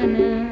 可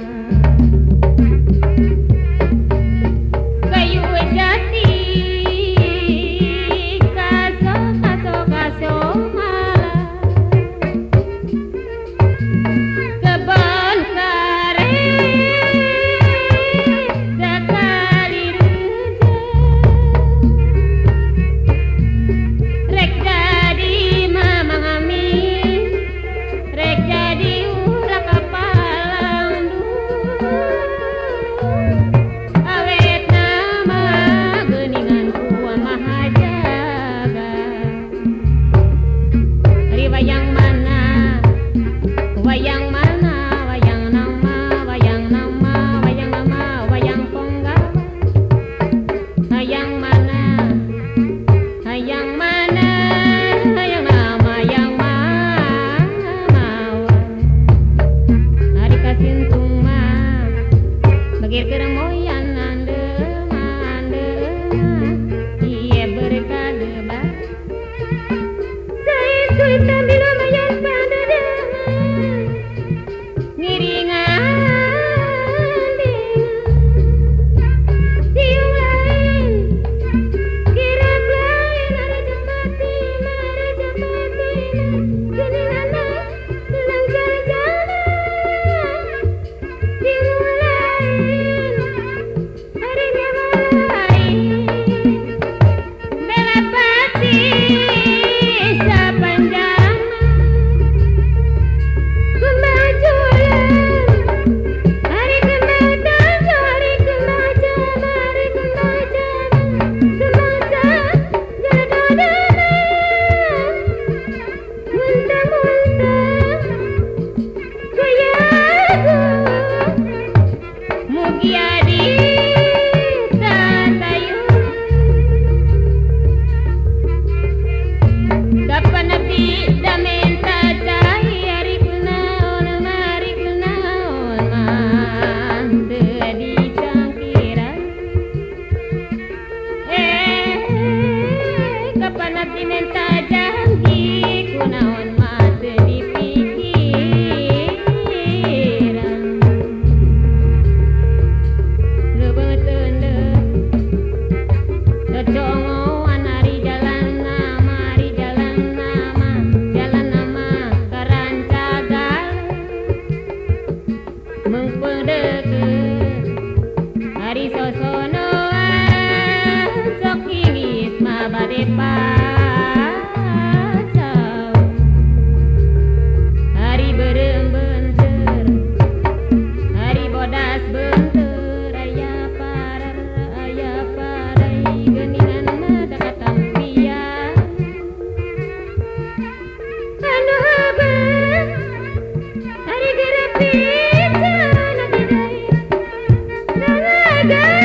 berka sosono sok ingis mabade pa Friday!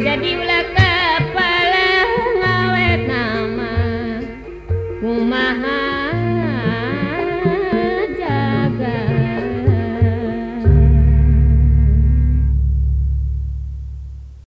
jadi ulah kepala ngawet nama kumaha.